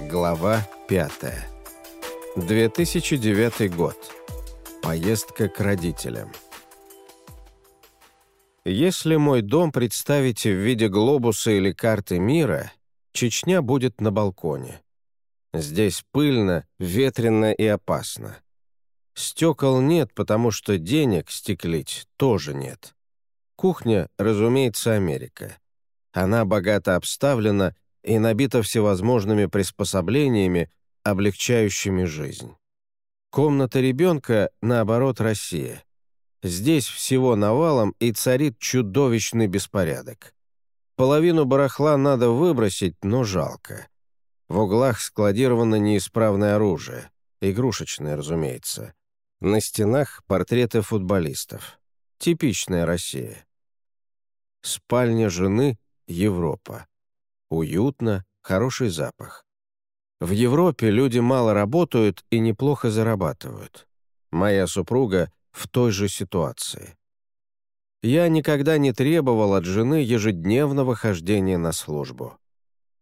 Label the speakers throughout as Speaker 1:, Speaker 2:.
Speaker 1: Глава 5. 2009 год. Поездка к родителям. Если мой дом представить в виде глобуса или карты мира, Чечня будет на балконе. Здесь пыльно, ветрено и опасно. Стекол нет, потому что денег стеклить тоже нет. Кухня, разумеется, Америка. Она богато обставлена и набита всевозможными приспособлениями, облегчающими жизнь. Комната ребенка, наоборот, Россия. Здесь всего навалом и царит чудовищный беспорядок. Половину барахла надо выбросить, но жалко. В углах складировано неисправное оружие, игрушечное, разумеется. На стенах портреты футболистов. Типичная Россия. Спальня жены — Европа. Уютно, хороший запах. В Европе люди мало работают и неплохо зарабатывают. Моя супруга в той же ситуации. Я никогда не требовал от жены ежедневного хождения на службу.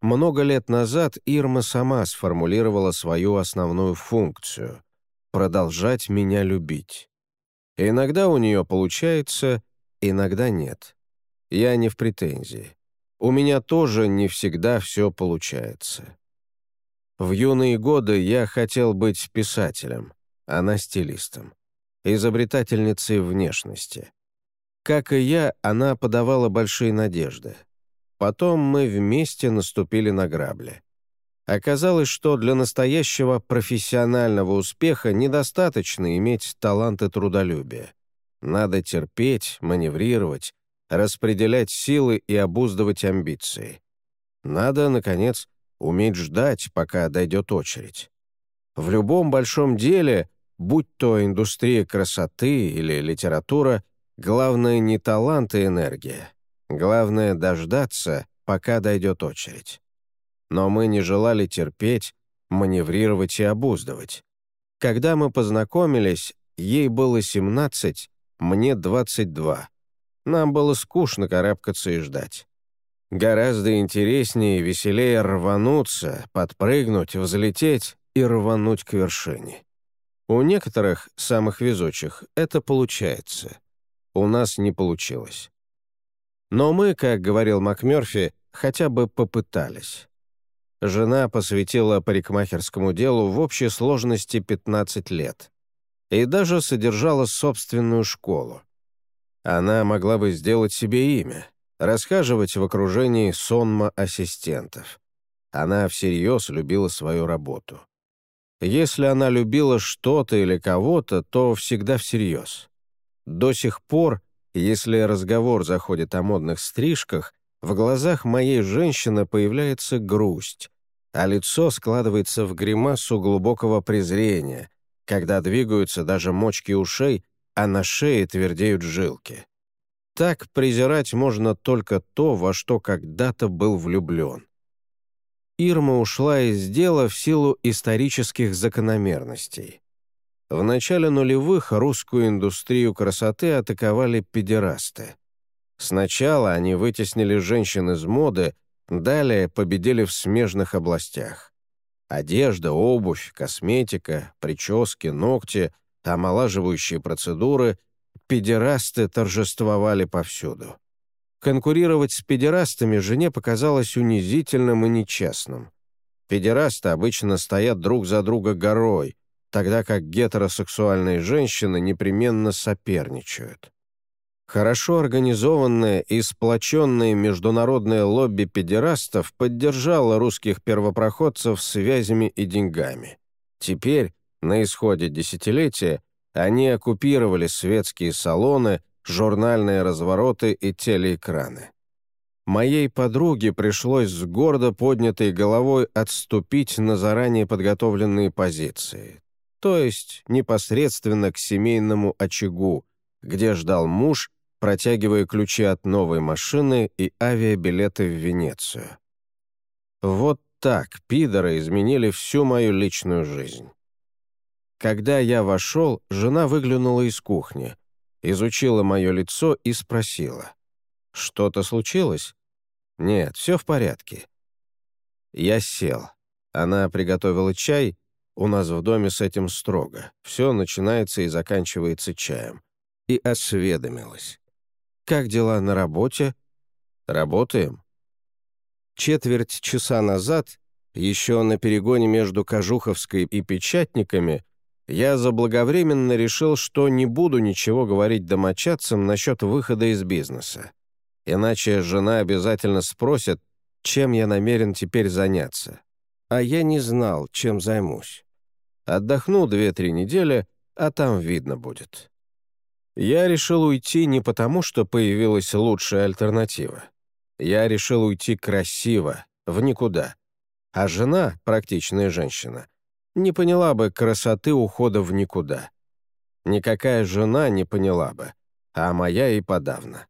Speaker 1: Много лет назад Ирма сама сформулировала свою основную функцию — продолжать меня любить. Иногда у нее получается, иногда нет. Я не в претензии. У меня тоже не всегда все получается. В юные годы я хотел быть писателем, она стилистом, изобретательницей внешности. Как и я, она подавала большие надежды. Потом мы вместе наступили на грабли. Оказалось, что для настоящего профессионального успеха недостаточно иметь талант и трудолюбие. Надо терпеть, маневрировать, распределять силы и обуздывать амбиции. Надо, наконец, уметь ждать, пока дойдет очередь. В любом большом деле, будь то индустрия красоты или литература, главное не талант и энергия. Главное — дождаться, пока дойдет очередь. Но мы не желали терпеть, маневрировать и обуздывать. Когда мы познакомились, ей было 17, мне 22. Нам было скучно карабкаться и ждать. Гораздо интереснее и веселее рвануться, подпрыгнуть, взлететь и рвануть к вершине. У некоторых, самых везучих, это получается. У нас не получилось. Но мы, как говорил МакМёрфи, хотя бы попытались. Жена посвятила парикмахерскому делу в общей сложности 15 лет и даже содержала собственную школу. Она могла бы сделать себе имя, расхаживать в окружении сонма ассистентов. Она всерьез любила свою работу. Если она любила что-то или кого-то, то всегда всерьез. До сих пор, если разговор заходит о модных стрижках, в глазах моей женщины появляется грусть, а лицо складывается в гримасу глубокого презрения, когда двигаются даже мочки ушей а на шее твердеют жилки. Так презирать можно только то, во что когда-то был влюблен. Ирма ушла из дела в силу исторических закономерностей. В начале нулевых русскую индустрию красоты атаковали педерасты. Сначала они вытеснили женщин из моды, далее победили в смежных областях. Одежда, обувь, косметика, прически, ногти — омолаживающие процедуры, педерасты торжествовали повсюду. Конкурировать с педерастами жене показалось унизительным и нечестным. Педерасты обычно стоят друг за друга горой, тогда как гетеросексуальные женщины непременно соперничают. Хорошо организованное и сплоченное международное лобби педерастов поддержало русских первопроходцев связями и деньгами. Теперь на исходе десятилетия они оккупировали светские салоны, журнальные развороты и телеэкраны. Моей подруге пришлось с гордо поднятой головой отступить на заранее подготовленные позиции, то есть непосредственно к семейному очагу, где ждал муж, протягивая ключи от новой машины и авиабилеты в Венецию. Вот так пидоры изменили всю мою личную жизнь. Когда я вошел, жена выглянула из кухни, изучила мое лицо и спросила. «Что-то случилось?» «Нет, все в порядке». Я сел. Она приготовила чай, у нас в доме с этим строго. Все начинается и заканчивается чаем. И осведомилась. «Как дела на работе?» «Работаем». Четверть часа назад, еще на перегоне между Кожуховской и Печатниками, я заблаговременно решил, что не буду ничего говорить домочадцам насчет выхода из бизнеса. Иначе жена обязательно спросит, чем я намерен теперь заняться. А я не знал, чем займусь. Отдохну две-три недели, а там видно будет. Я решил уйти не потому, что появилась лучшая альтернатива. Я решил уйти красиво, в никуда. А жена, практичная женщина, не поняла бы красоты ухода в никуда. Никакая жена не поняла бы, а моя и подавно.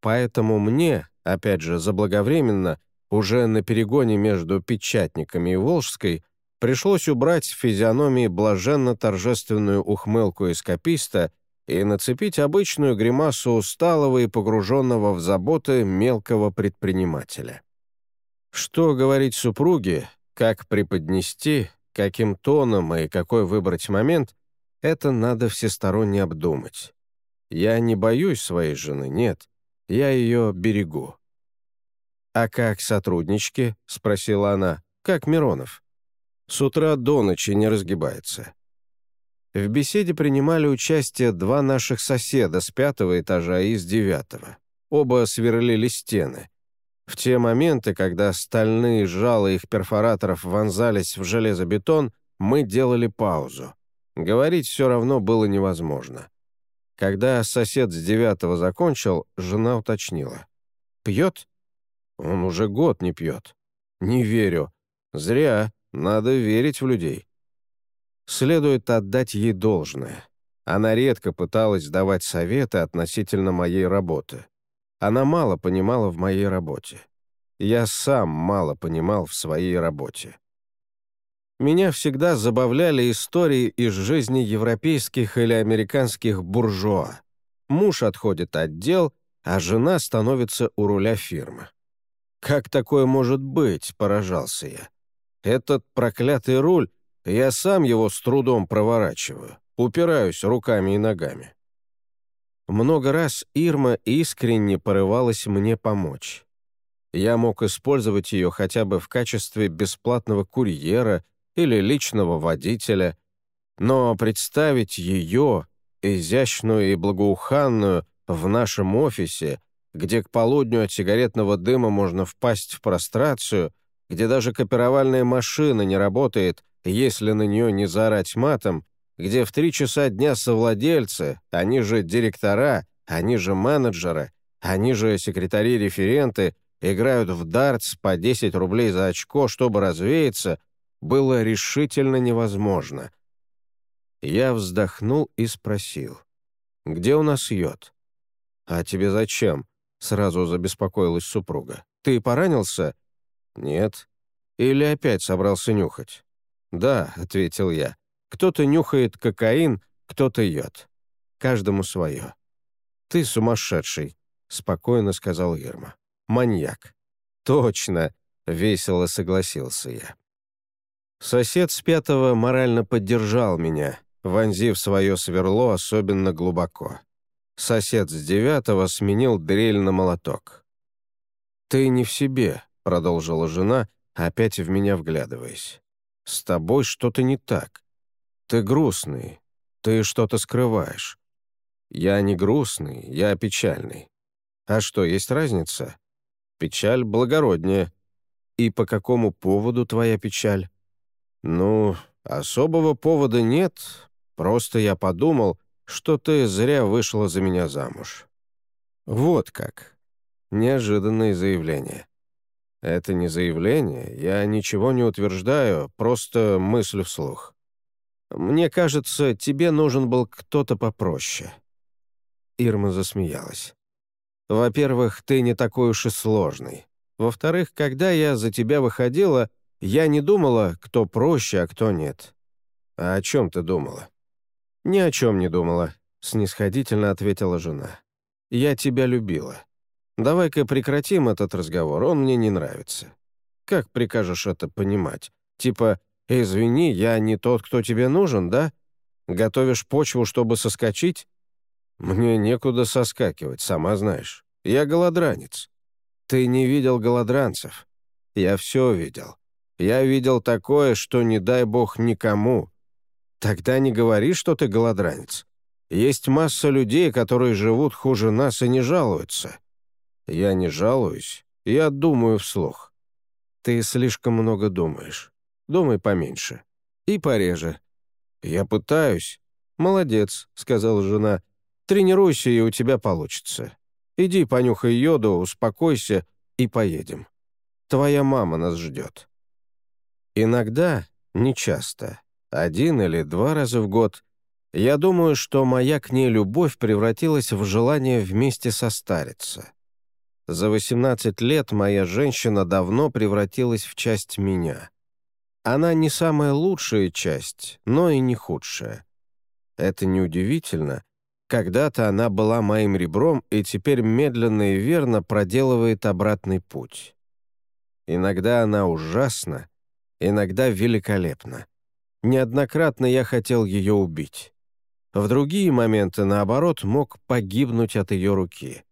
Speaker 1: Поэтому мне, опять же, заблаговременно, уже на перегоне между Печатниками и Волжской, пришлось убрать с физиономии блаженно-торжественную ухмылку эскаписта и нацепить обычную гримасу усталого и погруженного в заботы мелкого предпринимателя. Что говорить супруге, как преподнести, каким тоном и какой выбрать момент, это надо всесторонне обдумать. Я не боюсь своей жены, нет, я ее берегу. «А как сотруднички?» — спросила она. «Как Миронов?» С утра до ночи не разгибается. В беседе принимали участие два наших соседа с пятого этажа и с девятого. Оба сверлили стены. В те моменты, когда стальные жалы их перфораторов вонзались в железобетон, мы делали паузу. Говорить все равно было невозможно. Когда сосед с девятого закончил, жена уточнила. «Пьет?» «Он уже год не пьет». «Не верю». «Зря. Надо верить в людей. Следует отдать ей должное. Она редко пыталась давать советы относительно моей работы. Она мало понимала в моей работе. Я сам мало понимал в своей работе. Меня всегда забавляли истории из жизни европейских или американских буржуа. Муж отходит от дел, а жена становится у руля фирмы. «Как такое может быть?» – поражался я. Этот проклятый руль, я сам его с трудом проворачиваю, упираюсь руками и ногами. Много раз Ирма искренне порывалась мне помочь. Я мог использовать ее хотя бы в качестве бесплатного курьера или личного водителя, но представить ее, изящную и благоуханную, в нашем офисе, где к полудню от сигаретного дыма можно впасть в прострацию, где даже копировальная машина не работает, если на нее не заорать матом, где в три часа дня совладельцы, они же директора, они же менеджеры, они же секретари-референты, играют в дартс по 10 рублей за очко, чтобы развеяться, было решительно невозможно. Я вздохнул и спросил, «Где у нас йод?» «А тебе зачем?» — сразу забеспокоилась супруга. «Ты поранился?» «Нет». «Или опять собрался нюхать?» «Да», — ответил я. «Кто-то нюхает кокаин, кто-то йод. Каждому свое». «Ты сумасшедший», — спокойно сказал Ирма. «Маньяк». «Точно», — весело согласился я. Сосед с пятого морально поддержал меня, вонзив свое сверло особенно глубоко. Сосед с девятого сменил дрель на молоток. «Ты не в себе», — продолжила жена, опять в меня вглядываясь. «С тобой что-то не так. Ты грустный, ты что-то скрываешь. Я не грустный, я печальный. А что, есть разница? Печаль благороднее. И по какому поводу твоя печаль? Ну, особого повода нет, просто я подумал, что ты зря вышла за меня замуж. Вот как. Неожиданное заявление. «Это не заявление, я ничего не утверждаю, просто мысль вслух. Мне кажется, тебе нужен был кто-то попроще». Ирма засмеялась. «Во-первых, ты не такой уж и сложный. Во-вторых, когда я за тебя выходила, я не думала, кто проще, а кто нет. А о чем ты думала?» «Ни о чем не думала», — снисходительно ответила жена. «Я тебя любила. Давай-ка прекратим этот разговор, он мне не нравится. Как прикажешь это понимать? Типа «Извини, я не тот, кто тебе нужен, да? Готовишь почву, чтобы соскочить?» «Мне некуда соскакивать, сама знаешь. Я голодранец». «Ты не видел голодранцев?» «Я все видел. Я видел такое, что не дай бог никому. Тогда не говори, что ты голодранец. Есть масса людей, которые живут хуже нас и не жалуются. Я не жалуюсь, я думаю вслух. Ты слишком много думаешь. Думай поменьше. И пореже. Я пытаюсь. Молодец, сказала жена. Тренируйся, и у тебя получится. Иди понюхай йоду, успокойся и поедем. Твоя мама нас ждет. Иногда, нечасто, один или два раза в год, я думаю, что моя к ней любовь превратилась в желание вместе состариться. За 18 лет моя женщина давно превратилась в часть меня. Она не самая лучшая часть, но и не худшая. Это неудивительно. Когда-то она была моим ребром и теперь медленно и верно проделывает обратный путь. Иногда она ужасна, иногда великолепна. Неоднократно я хотел ее убить. В другие моменты, наоборот, мог погибнуть от ее руки.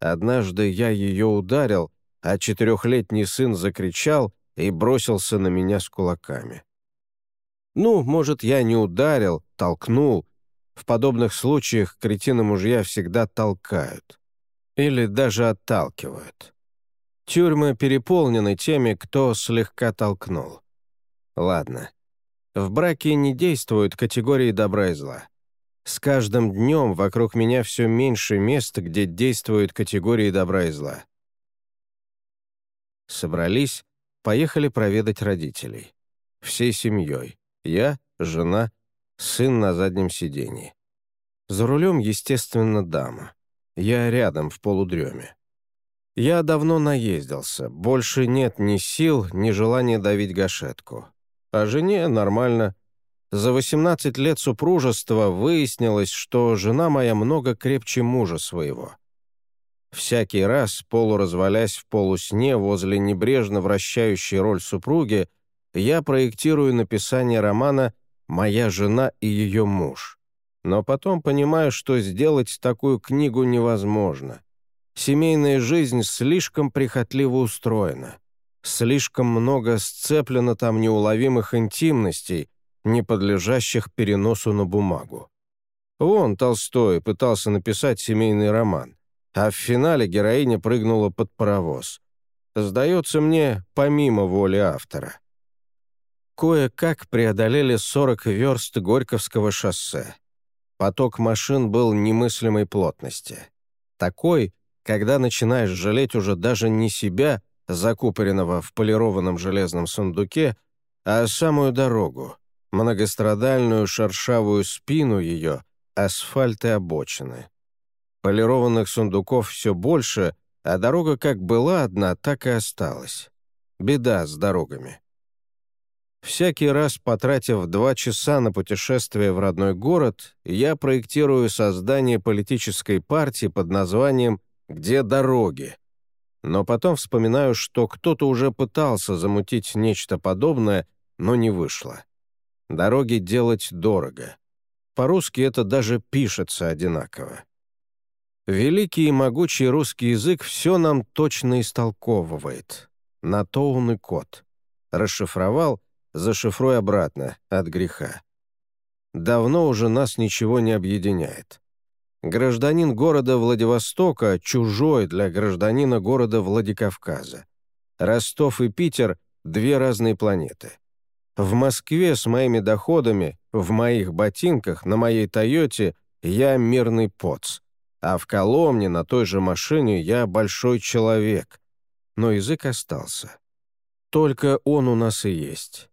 Speaker 1: Однажды я ее ударил, а четырехлетний сын закричал и бросился на меня с кулаками. Ну, может, я не ударил, толкнул. В подобных случаях кретины мужья всегда толкают. Или даже отталкивают. Тюрьмы переполнены теми, кто слегка толкнул. Ладно. В браке не действуют категории добра и зла. С каждым днем вокруг меня все меньше мест, где действуют категории добра и зла. Собрались, поехали проведать родителей. Всей семьей. Я, жена, сын на заднем сиденье. За рулем, естественно, дама. Я рядом, в полудреме. Я давно наездился, больше нет ни сил, ни желания давить гашетку. А жене нормально — за 18 лет супружества выяснилось, что жена моя много крепче мужа своего. Всякий раз, полуразвалясь в полусне возле небрежно вращающей роль супруги, я проектирую написание романа «Моя жена и ее муж». Но потом понимаю, что сделать такую книгу невозможно. Семейная жизнь слишком прихотливо устроена. Слишком много сцеплено там неуловимых интимностей, не подлежащих переносу на бумагу. Вон Толстой пытался написать семейный роман, а в финале героиня прыгнула под паровоз. Сдается мне, помимо воли автора. Кое-как преодолели 40 верст Горьковского шоссе. Поток машин был немыслимой плотности. Такой, когда начинаешь жалеть уже даже не себя, закупоренного в полированном железном сундуке, а самую дорогу, многострадальную шершавую спину ее, асфальт и обочины. Полированных сундуков все больше, а дорога как была одна, так и осталась. Беда с дорогами. Всякий раз, потратив два часа на путешествие в родной город, я проектирую создание политической партии под названием «Где дороги?». Но потом вспоминаю, что кто-то уже пытался замутить нечто подобное, но не вышло. Дороги делать дорого. По-русски это даже пишется одинаково. Великий и могучий русский язык все нам точно истолковывает. На то он и код. Расшифровал, зашифруй обратно, от греха. Давно уже нас ничего не объединяет. Гражданин города Владивостока чужой для гражданина города Владикавказа. Ростов и Питер — две разные планеты. В Москве с моими доходами, в моих ботинках, на моей «Тойоте» я мирный поц, а в Коломне на той же машине я большой человек. Но язык остался. Только он у нас и есть.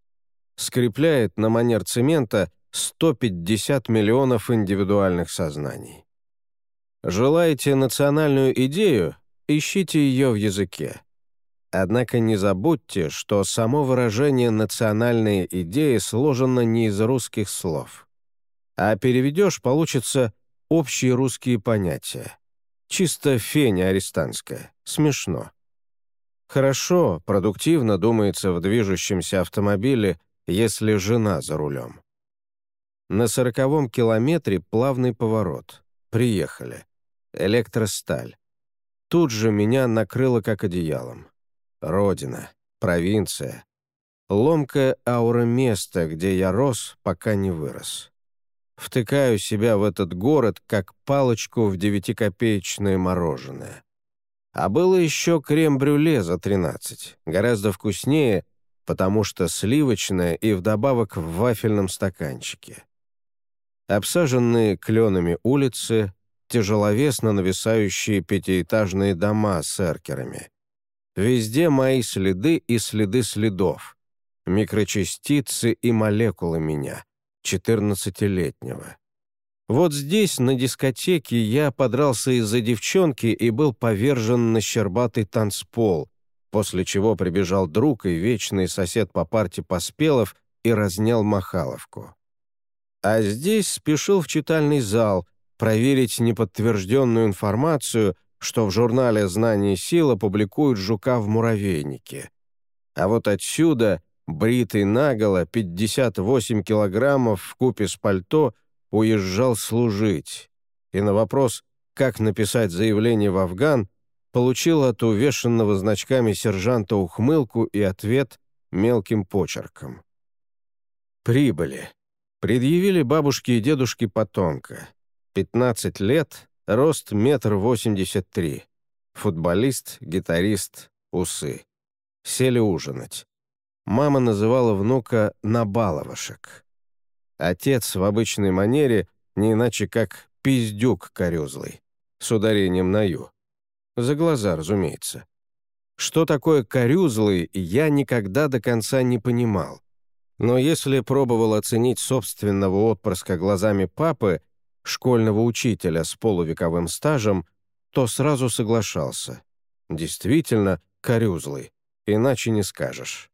Speaker 1: Скрепляет на манер цемента 150 миллионов индивидуальных сознаний. Желаете национальную идею? Ищите ее в языке. Однако не забудьте, что само выражение «национальные идеи» сложено не из русских слов. А переведешь, получится общие русские понятия. Чисто феня арестантская. Смешно. Хорошо, продуктивно думается в движущемся автомобиле, если жена за рулем. На сороковом километре плавный поворот. Приехали. Электросталь. Тут же меня накрыло как одеялом. Родина, провинция. Ломкая аура места, где я рос, пока не вырос. Втыкаю себя в этот город, как палочку в девятикопеечное мороженое. А было еще крем-брюле за 13, гораздо вкуснее, потому что сливочное и вдобавок в вафельном стаканчике. Обсаженные кленами улицы, тяжеловесно нависающие пятиэтажные дома с эркерами. Везде мои следы и следы следов, микрочастицы и молекулы меня, 14-летнего. Вот здесь, на дискотеке, я подрался из-за девчонки и был повержен на щербатый танцпол, после чего прибежал друг и вечный сосед по парте Поспелов и разнял Махаловку. А здесь спешил в читальный зал проверить неподтвержденную информацию, что в журнале «Знание и сила» публикуют жука в муравейнике. А вот отсюда, бритый наголо, 58 килограммов в купе с пальто, уезжал служить. И на вопрос, как написать заявление в Афган, получил от увешанного значками сержанта ухмылку и ответ мелким почерком. Прибыли. Предъявили бабушке и дедушке потомка. 15 лет, рост метр восемьдесят три. Футболист, гитарист, усы. Сели ужинать. Мама называла внука «набаловашек». Отец в обычной манере, не иначе как «пиздюк корюзлый», с ударением на «ю». За глаза, разумеется. Что такое корюзлый, я никогда до конца не понимал. Но если пробовал оценить собственного отпрыска глазами папы, школьного учителя с полувековым стажем, то сразу соглашался. Действительно, корюзлый, иначе не скажешь.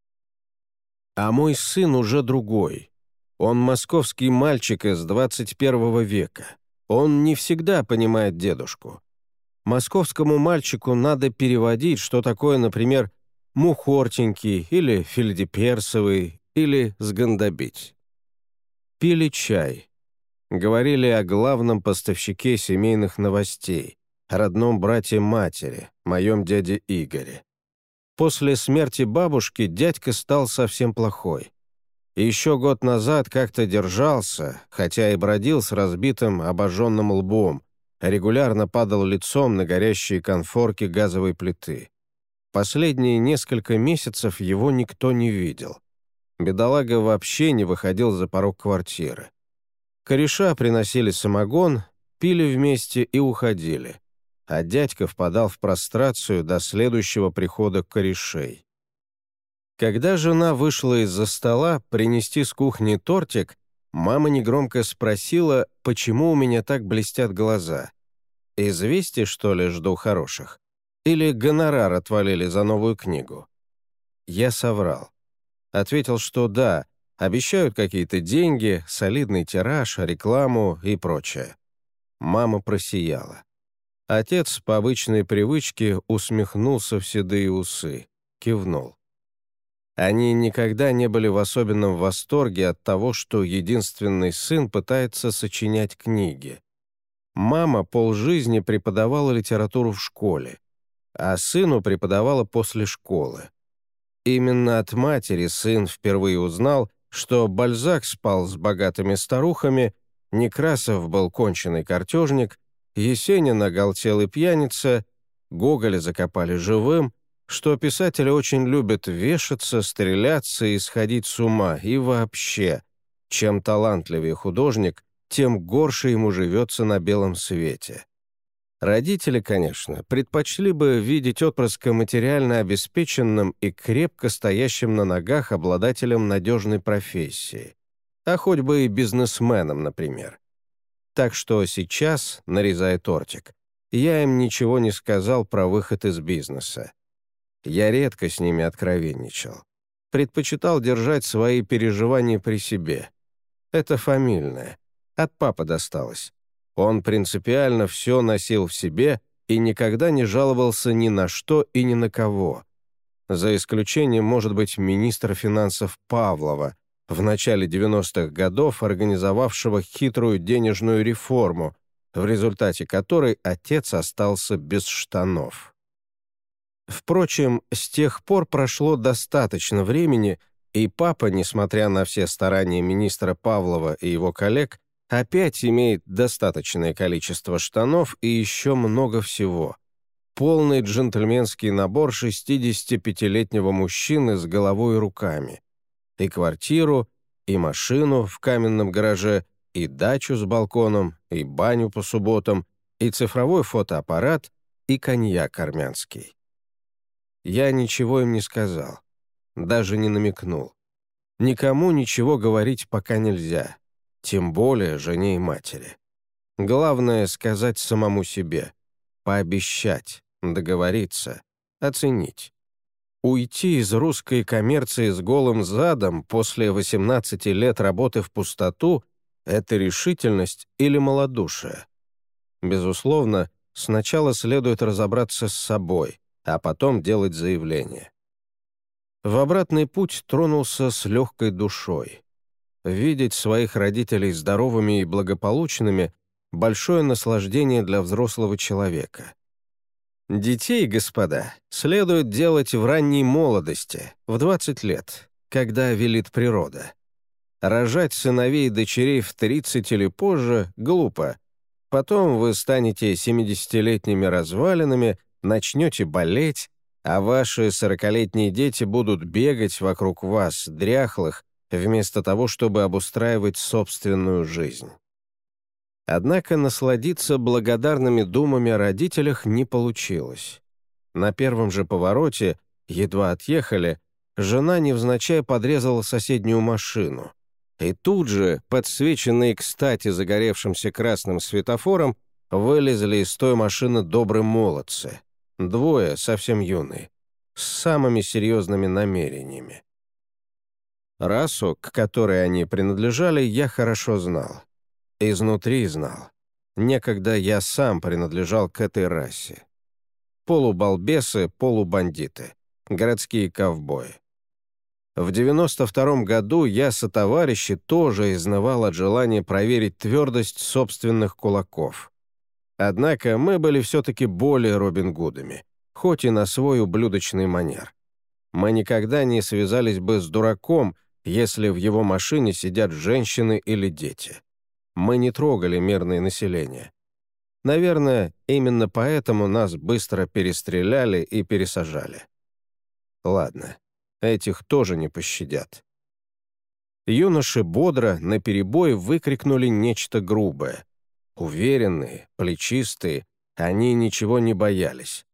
Speaker 1: А мой сын уже другой. Он московский мальчик из 21 века. Он не всегда понимает дедушку. Московскому мальчику надо переводить, что такое, например, мухортенький или фельдеперсовый или сгандобить. Пили чай. Говорили о главном поставщике семейных новостей, родном брате матери, моем дяде Игоре. После смерти бабушки дядька стал совсем плохой. еще год назад как-то держался, хотя и бродил с разбитым обожженным лбом, регулярно падал лицом на горящие конфорки газовой плиты. Последние несколько месяцев его никто не видел. Бедолага вообще не выходил за порог квартиры. Кореша приносили самогон, пили вместе и уходили. А дядька впадал в прострацию до следующего прихода корешей. Когда жена вышла из-за стола принести с кухни тортик, мама негромко спросила, почему у меня так блестят глаза. Известий, что ли, жду хороших? Или гонорар отвалили за новую книгу? Я соврал. Ответил, что да, обещают какие-то деньги, солидный тираж, рекламу и прочее. Мама просияла. Отец по обычной привычке усмехнулся в седые усы, кивнул. Они никогда не были в особенном восторге от того, что единственный сын пытается сочинять книги. Мама полжизни преподавала литературу в школе, а сыну преподавала после школы. Именно от матери сын впервые узнал, что Бальзак спал с богатыми старухами, Некрасов был конченый картежник, Есенин оголтелый пьяница, Гоголя закопали живым, что писатели очень любят вешаться, стреляться и сходить с ума, и вообще, чем талантливее художник, тем горше ему живется на белом свете. Родители, конечно, предпочли бы видеть отпрыска материально обеспеченным и крепко стоящим на ногах обладателем надежной профессии, а хоть бы и бизнесменом, например. Так что сейчас, нарезая тортик, я им ничего не сказал про выход из бизнеса. Я редко с ними откровенничал. Предпочитал держать свои переживания при себе. Это фамильное. От папы досталось. Он принципиально все носил в себе и никогда не жаловался ни на что и ни на кого. за исключением, может быть, министра финансов Павлова, в начале 90-х годов организовавшего хитрую денежную реформу, в результате которой отец остался без штанов. Впрочем, с тех пор прошло достаточно времени, и папа, несмотря на все старания министра Павлова и его коллег, опять имеет достаточное количество штанов и еще много всего. Полный джентльменский набор 65-летнего мужчины с головой и руками. И квартиру, и машину в каменном гараже, и дачу с балконом, и баню по субботам, и цифровой фотоаппарат, и коньяк армянский. Я ничего им не сказал даже не намекнул. Никому ничего говорить пока нельзя, тем более жене и матери. Главное — сказать самому себе, пообещать, договориться, оценить. Уйти из русской коммерции с голым задом после 18 лет работы в пустоту — это решительность или малодушие? Безусловно, сначала следует разобраться с собой, а потом делать заявление. В обратный путь тронулся с легкой душой. Видеть своих родителей здоровыми и благополучными — большое наслаждение для взрослого человека. Детей, господа, следует делать в ранней молодости, в 20 лет, когда велит природа. Рожать сыновей и дочерей в 30 или позже — глупо. Потом вы станете 70-летними развалинами, начнете болеть, а ваши сорокалетние дети будут бегать вокруг вас, дряхлых, вместо того, чтобы обустраивать собственную жизнь. Однако насладиться благодарными думами о родителях не получилось. На первом же повороте, едва отъехали, жена невзначай подрезала соседнюю машину. И тут же, подсвеченные кстати загоревшимся красным светофором, вылезли из той машины добрые молодцы — Двое, совсем юные, с самыми серьезными намерениями. Расу, к которой они принадлежали, я хорошо знал. Изнутри знал. Некогда я сам принадлежал к этой расе. Полубалбесы, полубандиты, городские ковбои. В 92 году я со товарищи тоже изнывал от желания проверить твердость собственных кулаков. Однако мы были все-таки более Робин Гудами, хоть и на свой ублюдочный манер. Мы никогда не связались бы с дураком, если в его машине сидят женщины или дети. Мы не трогали мирное население. Наверное, именно поэтому нас быстро перестреляли и пересажали. Ладно, этих тоже не пощадят. Юноши бодро, наперебой выкрикнули нечто грубое. Уверенные, плечистые, они ничего не боялись.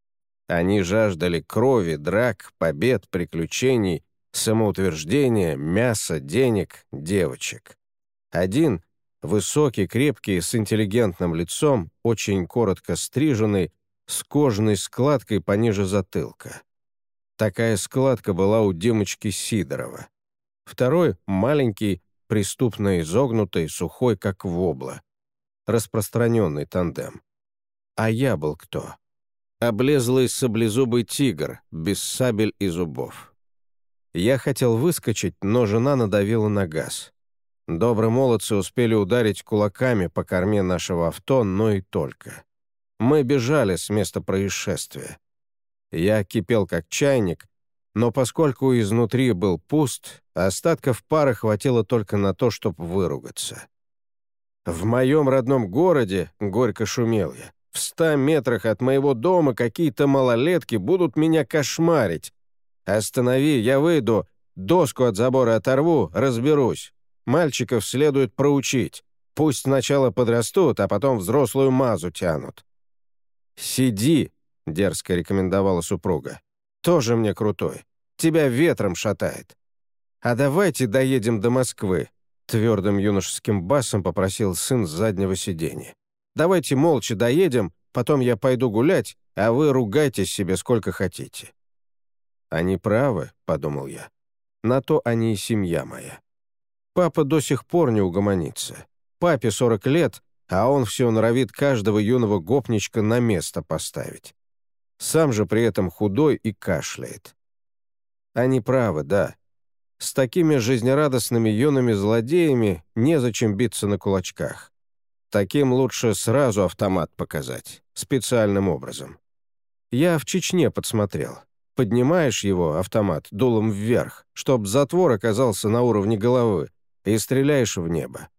Speaker 1: Они жаждали крови, драк, побед, приключений, самоутверждения, мяса, денег, девочек. Один, высокий, крепкий, с интеллигентным лицом, очень коротко стриженный, с кожаной складкой пониже затылка. Такая складка была у Димочки Сидорова. Второй — маленький, преступно изогнутый, сухой, как вобла распространенный тандем. А я был кто? Облезлый саблезубый тигр, без сабель и зубов. Я хотел выскочить, но жена надавила на газ. Добрые молодцы успели ударить кулаками по корме нашего авто, но и только. Мы бежали с места происшествия. Я кипел как чайник, но поскольку изнутри был пуст, остатков пара хватило только на то, чтобы выругаться. В моем родном городе, горько шумел я, в ста метрах от моего дома какие-то малолетки будут меня кошмарить. Останови, я выйду, доску от забора оторву, разберусь. Мальчиков следует проучить. Пусть сначала подрастут, а потом взрослую мазу тянут. «Сиди», — дерзко рекомендовала супруга. «Тоже мне крутой. Тебя ветром шатает. А давайте доедем до Москвы. Твердым юношеским басом попросил сын с заднего сиденья. «Давайте молча доедем, потом я пойду гулять, а вы ругайтесь себе сколько хотите». «Они правы», — подумал я. «На то они и семья моя. Папа до сих пор не угомонится. Папе 40 лет, а он все норовит каждого юного гопничка на место поставить. Сам же при этом худой и кашляет. Они правы, да. С такими жизнерадостными юными злодеями незачем биться на кулачках. Таким лучше сразу автомат показать, специальным образом. Я в Чечне подсмотрел. Поднимаешь его, автомат, дулом вверх, чтоб затвор оказался на уровне головы, и стреляешь в небо.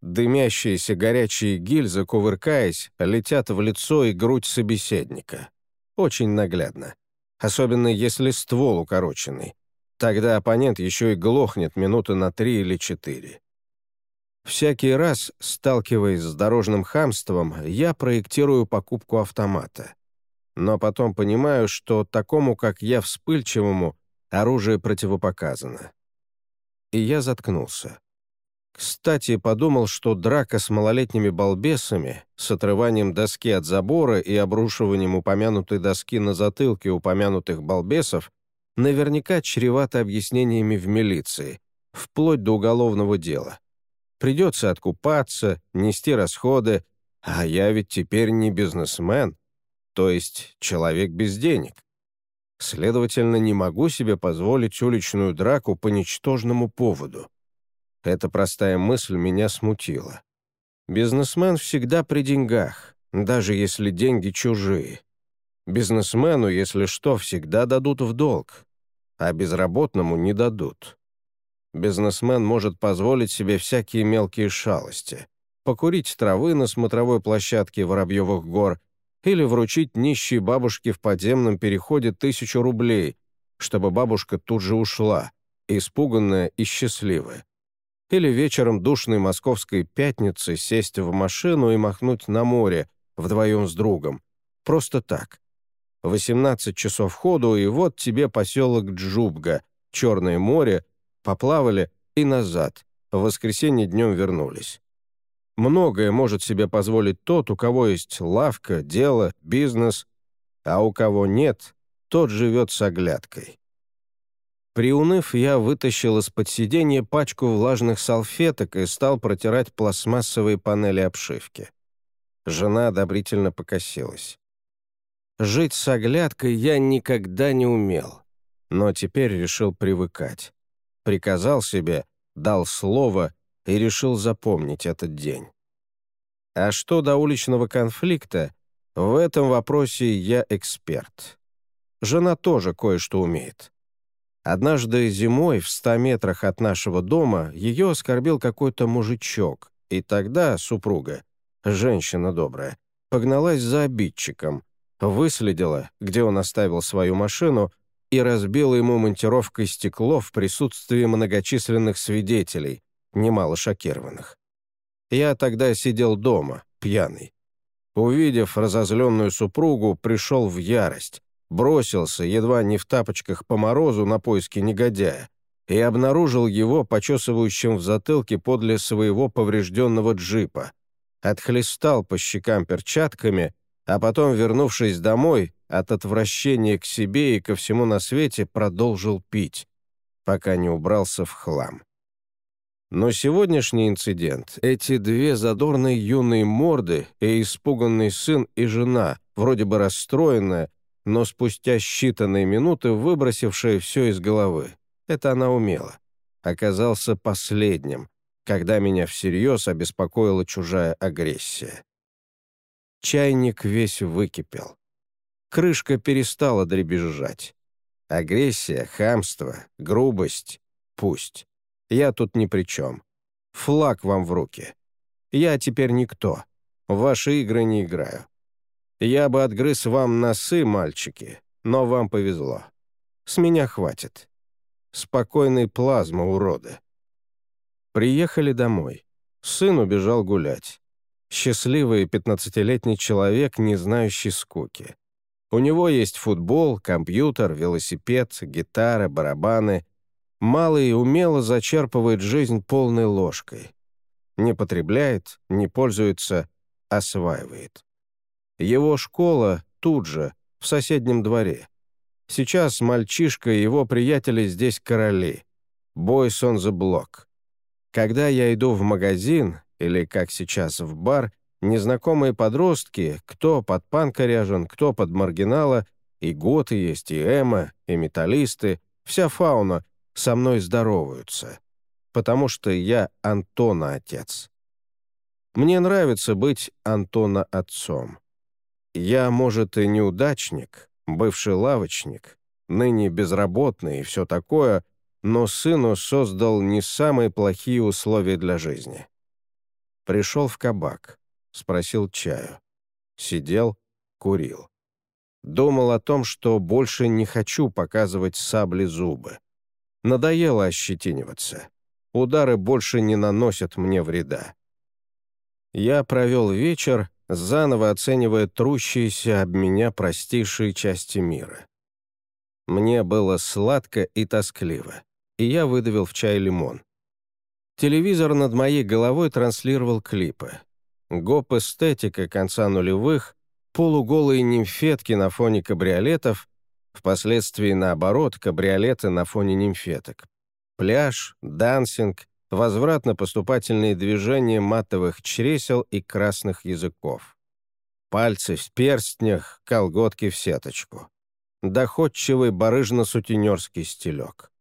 Speaker 1: Дымящиеся горячие гильзы, кувыркаясь, летят в лицо и грудь собеседника. Очень наглядно. Особенно если ствол укороченный. Тогда оппонент еще и глохнет минуты на три или четыре. Всякий раз, сталкиваясь с дорожным хамством, я проектирую покупку автомата. Но потом понимаю, что такому, как я, вспыльчивому, оружие противопоказано. И я заткнулся. Кстати, подумал, что драка с малолетними балбесами, с отрыванием доски от забора и обрушиванием упомянутой доски на затылке упомянутых балбесов наверняка чревато объяснениями в милиции, вплоть до уголовного дела. Придется откупаться, нести расходы, а я ведь теперь не бизнесмен, то есть человек без денег. Следовательно, не могу себе позволить уличную драку по ничтожному поводу. Эта простая мысль меня смутила. Бизнесмен всегда при деньгах, даже если деньги чужие. Бизнесмену, если что, всегда дадут в долг, а безработному не дадут. Бизнесмен может позволить себе всякие мелкие шалости. Покурить травы на смотровой площадке Воробьевых гор или вручить нищей бабушке в подземном переходе тысячу рублей, чтобы бабушка тут же ушла, испуганная и счастливая или вечером душной московской пятницы сесть в машину и махнуть на море вдвоем с другом. Просто так. 18 часов ходу, и вот тебе поселок Джубга, Черное море, поплавали и назад. В воскресенье днем вернулись. Многое может себе позволить тот, у кого есть лавка, дело, бизнес, а у кого нет, тот живет с оглядкой. Приуныв, я вытащил из-под сиденья пачку влажных салфеток и стал протирать пластмассовые панели обшивки. Жена одобрительно покосилась. Жить с оглядкой я никогда не умел, но теперь решил привыкать. Приказал себе, дал слово и решил запомнить этот день. А что до уличного конфликта, в этом вопросе я эксперт. Жена тоже кое-что умеет. Однажды зимой в ста метрах от нашего дома ее оскорбил какой-то мужичок, и тогда супруга, женщина добрая, погналась за обидчиком, выследила, где он оставил свою машину, и разбила ему монтировкой стекло в присутствии многочисленных свидетелей, немало шокированных. Я тогда сидел дома, пьяный. Увидев разозленную супругу, пришел в ярость, бросился, едва не в тапочках по морозу, на поиски негодяя, и обнаружил его почесывающим в затылке подле своего поврежденного джипа. Отхлестал по щекам перчатками, а потом, вернувшись домой, от отвращения к себе и ко всему на свете продолжил пить, пока не убрался в хлам. Но сегодняшний инцидент, эти две задорные юные морды и испуганный сын и жена, вроде бы расстроенная, но спустя считанные минуты выбросившая все из головы. Это она умела. Оказался последним, когда меня всерьез обеспокоила чужая агрессия. Чайник весь выкипел. Крышка перестала дребезжать. Агрессия, хамство, грубость — пусть. Я тут ни при чем. Флаг вам в руки. Я теперь никто. В ваши игры не играю. Я бы отгрыз вам носы, мальчики, но вам повезло. С меня хватит. Спокойный плазма, уроды. Приехали домой. Сын убежал гулять. Счастливый пятнадцатилетний человек, не знающий скуки. У него есть футбол, компьютер, велосипед, гитара, барабаны. Малый умело зачерпывает жизнь полной ложкой. Не потребляет, не пользуется, осваивает. Его школа тут же, в соседнем дворе. Сейчас мальчишка и его приятели здесь короли. Boys on the block. Когда я иду в магазин, или, как сейчас, в бар, незнакомые подростки, кто под панка ряжен, кто под маргинала, и готы есть, и эмо, и металлисты, вся фауна со мной здороваются, потому что я Антона отец. Мне нравится быть Антона отцом. Я, может, и неудачник, бывший лавочник, ныне безработный и все такое, но сыну создал не самые плохие условия для жизни. Пришел в кабак, спросил чаю. Сидел, курил. Думал о том, что больше не хочу показывать сабли зубы. Надоело ощетиниваться. Удары больше не наносят мне вреда. Я провел вечер, заново оценивая трущиеся об меня простейшие части мира. Мне было сладко и тоскливо, и я выдавил в чай лимон. Телевизор над моей головой транслировал клипы. Гоп-эстетика конца нулевых, полуголые нимфетки на фоне кабриолетов, впоследствии наоборот, кабриолеты на фоне нимфеток. Пляж, дансинг, возвратно-поступательные движения матовых чресел и красных языков. Пальцы в перстнях, колготки в сеточку. Доходчивый барыжно-сутенерский стилек.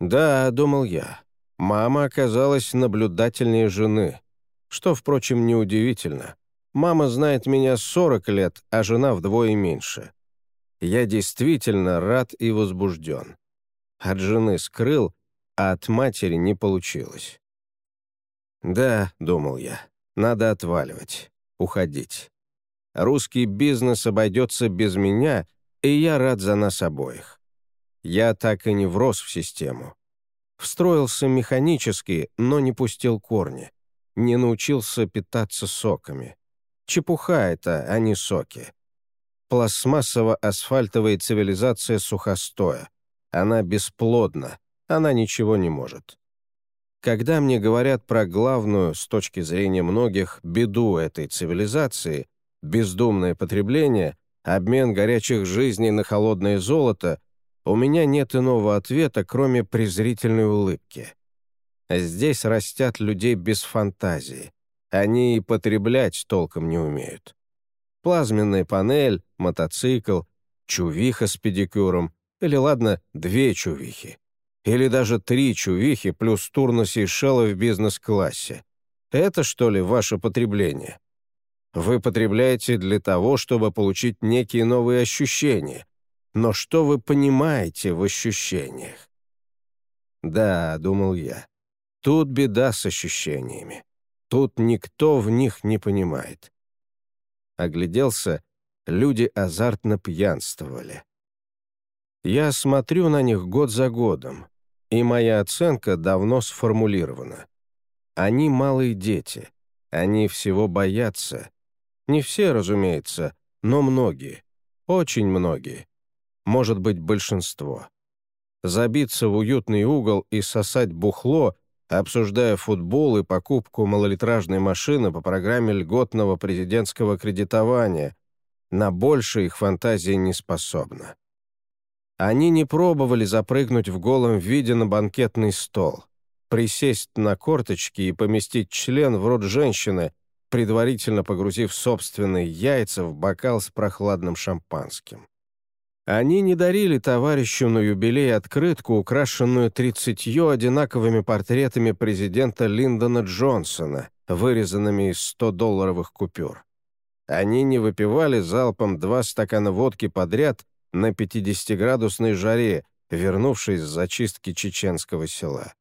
Speaker 1: Да, думал я, мама оказалась наблюдательнее жены, что, впрочем, неудивительно. Мама знает меня 40 лет, а жена вдвое меньше. Я действительно рад и возбужден. От жены скрыл, а от матери не получилось. «Да», — думал я, — «надо отваливать, уходить. Русский бизнес обойдется без меня, и я рад за нас обоих. Я так и не врос в систему. Встроился механически, но не пустил корни. Не научился питаться соками. Чепуха это, а не соки. Пластмассово-асфальтовая цивилизация сухостоя. Она бесплодна, она ничего не может. Когда мне говорят про главную, с точки зрения многих, беду этой цивилизации, бездумное потребление, обмен горячих жизней на холодное золото, у меня нет иного ответа, кроме презрительной улыбки. Здесь растят людей без фантазии. Они и потреблять толком не умеют. Плазменная панель, мотоцикл, чувиха с педикюром, или, ладно, две чувихи. Или даже три чувихи плюс тур на Сейшелы в бизнес-классе. Это, что ли, ваше потребление? Вы потребляете для того, чтобы получить некие новые ощущения. Но что вы понимаете в ощущениях? Да, думал я, тут беда с ощущениями. Тут никто в них не понимает. Огляделся, люди азартно пьянствовали. Я смотрю на них год за годом, и моя оценка давно сформулирована. Они малые дети, они всего боятся. Не все, разумеется, но многие, очень многие. Может быть, большинство. Забиться в уютный угол и сосать бухло, обсуждая футбол и покупку малолитражной машины по программе льготного президентского кредитования, на больше их фантазия не способна. Они не пробовали запрыгнуть в голом виде на банкетный стол, присесть на корточки и поместить член в рот женщины, предварительно погрузив собственные яйца в бокал с прохладным шампанским. Они не дарили товарищу на юбилей открытку, украшенную тридцатью одинаковыми портретами президента Линдона Джонсона, вырезанными из 100-долларовых купюр. Они не выпивали залпом два стакана водки подряд на 50-градусной жаре, вернувшись с зачистки чеченского села.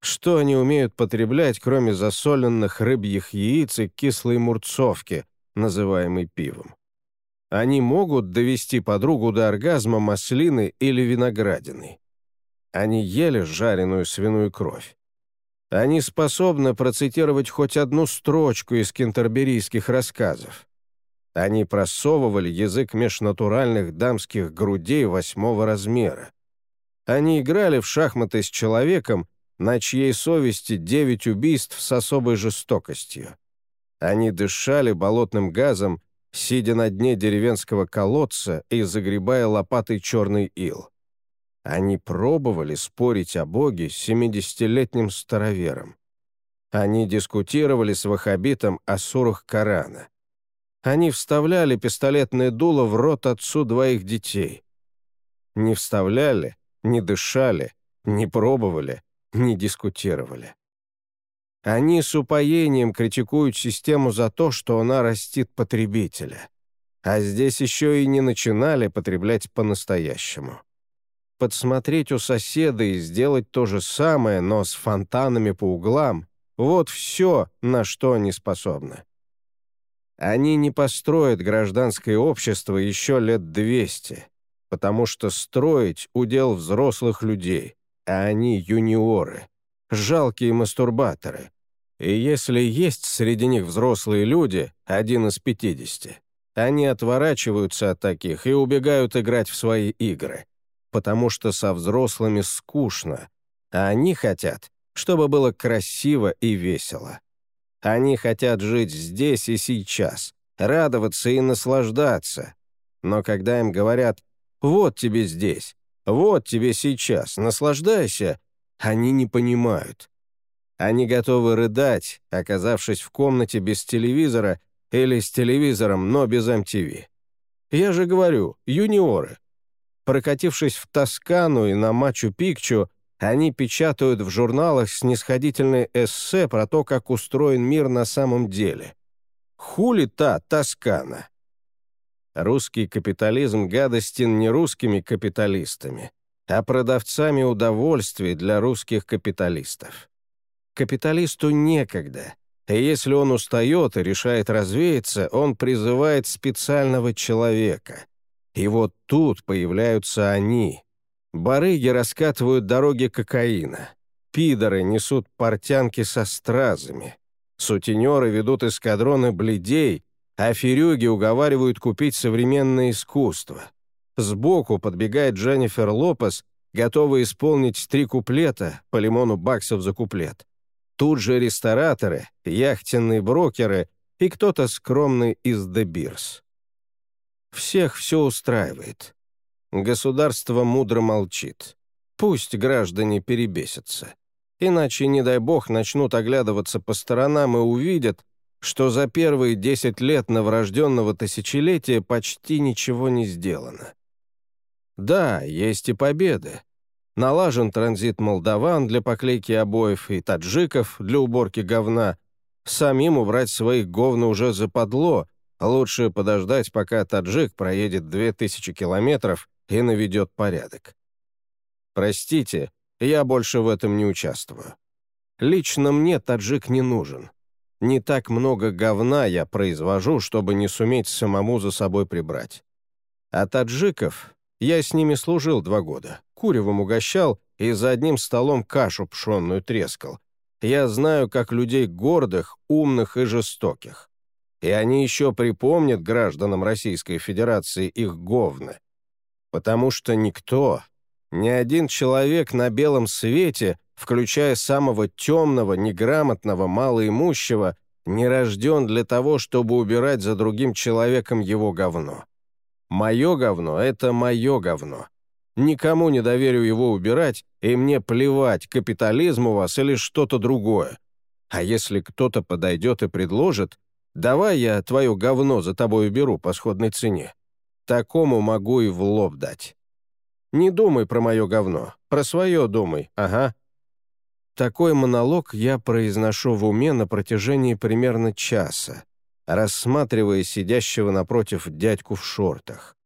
Speaker 1: Что они умеют потреблять, кроме засоленных рыбьих яиц и кислой мурцовки, называемой пивом? Они могут довести подругу до оргазма маслины или виноградины. Они ели жареную свиную кровь. Они способны процитировать хоть одну строчку из кентерберийских рассказов. Они просовывали язык меж натуральных дамских грудей восьмого размера. Они играли в шахматы с человеком, на чьей совести девять убийств с особой жестокостью. Они дышали болотным газом, сидя на дне деревенского колодца и загребая лопатой черный ил. Они пробовали спорить о Боге с семидесятилетним старовером. Они дискутировали с ваххабитом о сурах Корана. Они вставляли пистолетное дуло в рот отцу двоих детей. Не вставляли, не дышали, не пробовали, не дискутировали. Они с упоением критикуют систему за то, что она растит потребителя. А здесь еще и не начинали потреблять по-настоящему. Подсмотреть у соседа и сделать то же самое, но с фонтанами по углам — вот все, на что они способны. Они не построят гражданское общество еще лет 200, потому что строить — удел взрослых людей, а они — юниоры, жалкие мастурбаторы. И если есть среди них взрослые люди, один из 50, они отворачиваются от таких и убегают играть в свои игры, потому что со взрослыми скучно, а они хотят, чтобы было красиво и весело. Они хотят жить здесь и сейчас, радоваться и наслаждаться. Но когда им говорят «вот тебе здесь», «вот тебе сейчас», «наслаждайся», они не понимают. Они готовы рыдать, оказавшись в комнате без телевизора или с телевизором, но без MTV. Я же говорю, юниоры. Прокатившись в Тоскану и на Мачу-Пикчу, они печатают в журналах снисходительные эссе про то, как устроен мир на самом деле. Хули та Тоскана? Русский капитализм гадостен не русскими капиталистами, а продавцами удовольствий для русских капиталистов. Капиталисту некогда, и если он устает и решает развеяться, он призывает специального человека. И вот тут появляются они, Барыги раскатывают дороги кокаина. Пидоры несут портянки со стразами. Сутенеры ведут эскадроны бледей, а ферюги уговаривают купить современное искусство. Сбоку подбегает Дженнифер Лопес, готовая исполнить три куплета по лимону баксов за куплет. Тут же рестораторы, яхтенные брокеры и кто-то скромный из Beers. Всех все устраивает. Государство мудро молчит. Пусть граждане перебесятся. Иначе, не дай бог, начнут оглядываться по сторонам и увидят, что за первые 10 лет новорожденного тысячелетия почти ничего не сделано. Да, есть и победы. Налажен транзит молдаван для поклейки обоев и таджиков для уборки говна. Самим убрать своих говна уже западло. Лучше подождать, пока таджик проедет 2000 километров и наведет порядок. Простите, я больше в этом не участвую. Лично мне таджик не нужен. Не так много говна я произвожу, чтобы не суметь самому за собой прибрать. А таджиков я с ними служил два года, куревом угощал и за одним столом кашу пшенную трескал. Я знаю, как людей гордых, умных и жестоких. И они еще припомнят гражданам Российской Федерации их говны, Потому что никто, ни один человек на белом свете, включая самого темного, неграмотного, малоимущего, не рожден для того, чтобы убирать за другим человеком его говно. Мое говно — это мое говно. Никому не доверю его убирать, и мне плевать, капитализм у вас или что-то другое. А если кто-то подойдет и предложит, давай я твое говно за тобой уберу по сходной цене, Такому могу и в лоб дать. Не думай про мое говно, про свое думай, ага. Такой монолог я произношу в уме на протяжении примерно часа, рассматривая сидящего напротив дядьку в шортах.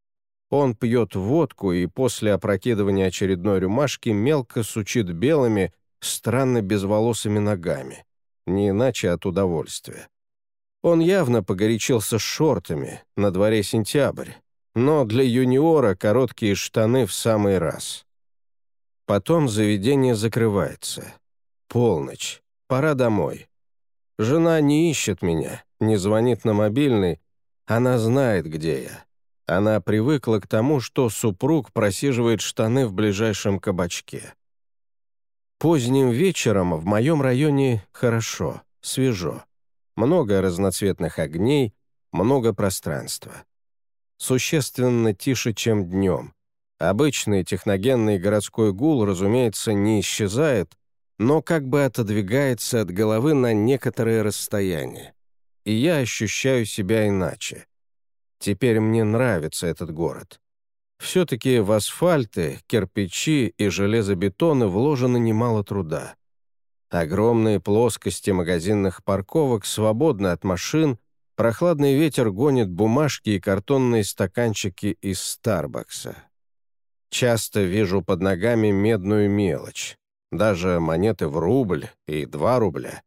Speaker 1: Он пьет водку и после опрокидывания очередной рюмашки мелко сучит белыми, странно безволосыми ногами, не иначе от удовольствия. Он явно погорячился шортами, на дворе сентябрь, но для юниора короткие штаны в самый раз. Потом заведение закрывается. Полночь. Пора домой. Жена не ищет меня, не звонит на мобильный. Она знает, где я. Она привыкла к тому, что супруг просиживает штаны в ближайшем кабачке. Поздним вечером в моем районе хорошо, свежо. Много разноцветных огней, много пространства существенно тише, чем днем. Обычный техногенный городской гул, разумеется, не исчезает, но как бы отодвигается от головы на некоторое расстояние. И я ощущаю себя иначе. Теперь мне нравится этот город. Все-таки в асфальты, кирпичи и железобетоны вложено немало труда. Огромные плоскости магазинных парковок свободны от машин, прохладный ветер гонит бумажки и картонные стаканчики из Старбакса. Часто вижу под ногами медную мелочь, даже монеты в рубль и два рубля.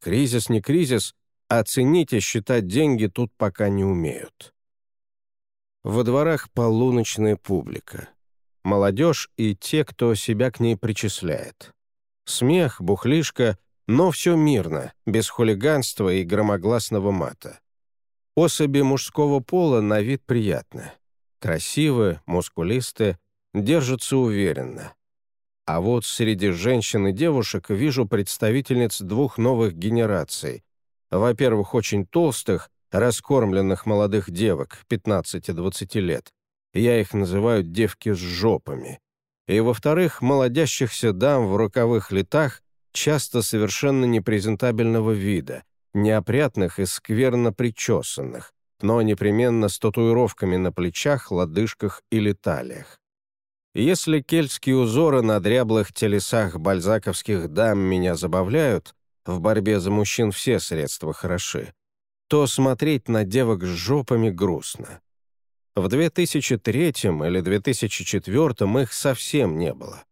Speaker 1: Кризис не кризис, а ценить и считать деньги тут пока не умеют. Во дворах полуночная публика. Молодежь и те, кто себя к ней причисляет. Смех, бухлишка, но все мирно, без хулиганства и громогласного мата. Особи мужского пола на вид приятны. Красивые, мускулистые, держатся уверенно. А вот среди женщин и девушек вижу представительниц двух новых генераций. Во-первых, очень толстых, раскормленных молодых девок 15-20 лет. Я их называю девки с жопами. И, во-вторых, молодящихся дам в рукавых летах, часто совершенно непрезентабельного вида, неопрятных и скверно причесанных, но непременно с татуировками на плечах, лодыжках или талиях. Если кельтские узоры на дряблых телесах бальзаковских дам меня забавляют, в борьбе за мужчин все средства хороши, то смотреть на девок с жопами грустно. В 2003 или 2004 их совсем не было.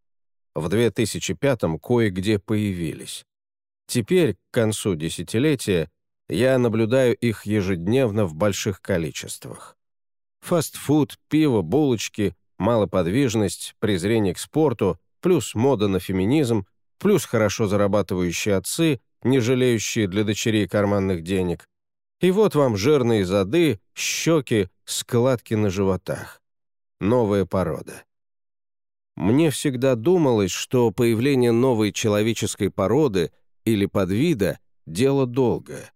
Speaker 1: В 2005 кое-где появились. Теперь, к концу десятилетия, я наблюдаю их ежедневно в больших количествах. Фастфуд, пиво, булочки, малоподвижность, презрение к спорту, плюс мода на феминизм, плюс хорошо зарабатывающие отцы, не жалеющие для дочерей карманных денег, и вот вам жирные зады, щеки, складки на животах. Новая порода. Мне всегда думалось, что появление новой человеческой породы или подвида — дело долгое.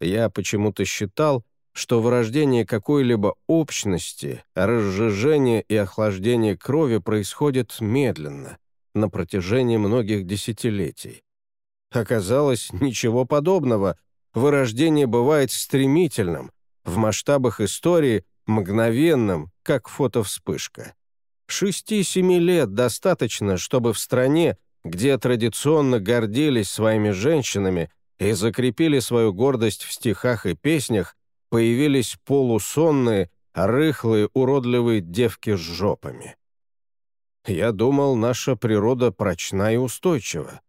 Speaker 1: Я почему-то считал, что вырождение какой-либо общности, разжижение и охлаждение крови происходит медленно, на протяжении многих десятилетий. Оказалось, ничего подобного — вырождение бывает стремительным, в масштабах истории мгновенным, как фотовспышка. Шести-семи лет достаточно, чтобы в стране, где традиционно гордились своими женщинами и закрепили свою гордость в стихах и песнях, появились полусонные, рыхлые, уродливые девки с жопами. Я думал, наша природа прочна и устойчива.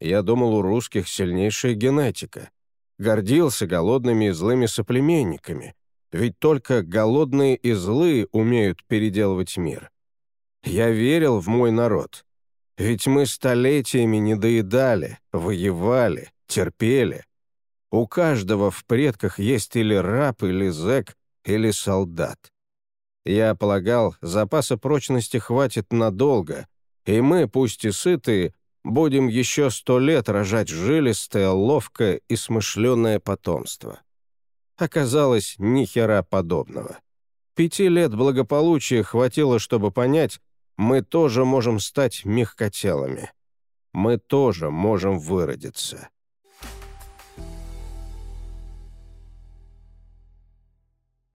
Speaker 1: Я думал, у русских сильнейшая генетика гордился голодными и злыми соплеменниками, ведь только голодные и злые умеют переделывать мир. Я верил в мой народ, ведь мы столетиями не доедали, воевали, терпели. У каждого в предках есть или раб, или зэк, или солдат. Я полагал, запаса прочности хватит надолго, и мы, пусть и сытые, будем еще сто лет рожать жилистое, ловкое и смышленое потомство. Оказалось, ни хера подобного. Пяти лет благополучия хватило, чтобы понять, мы тоже можем стать мягкотелыми. Мы тоже можем выродиться.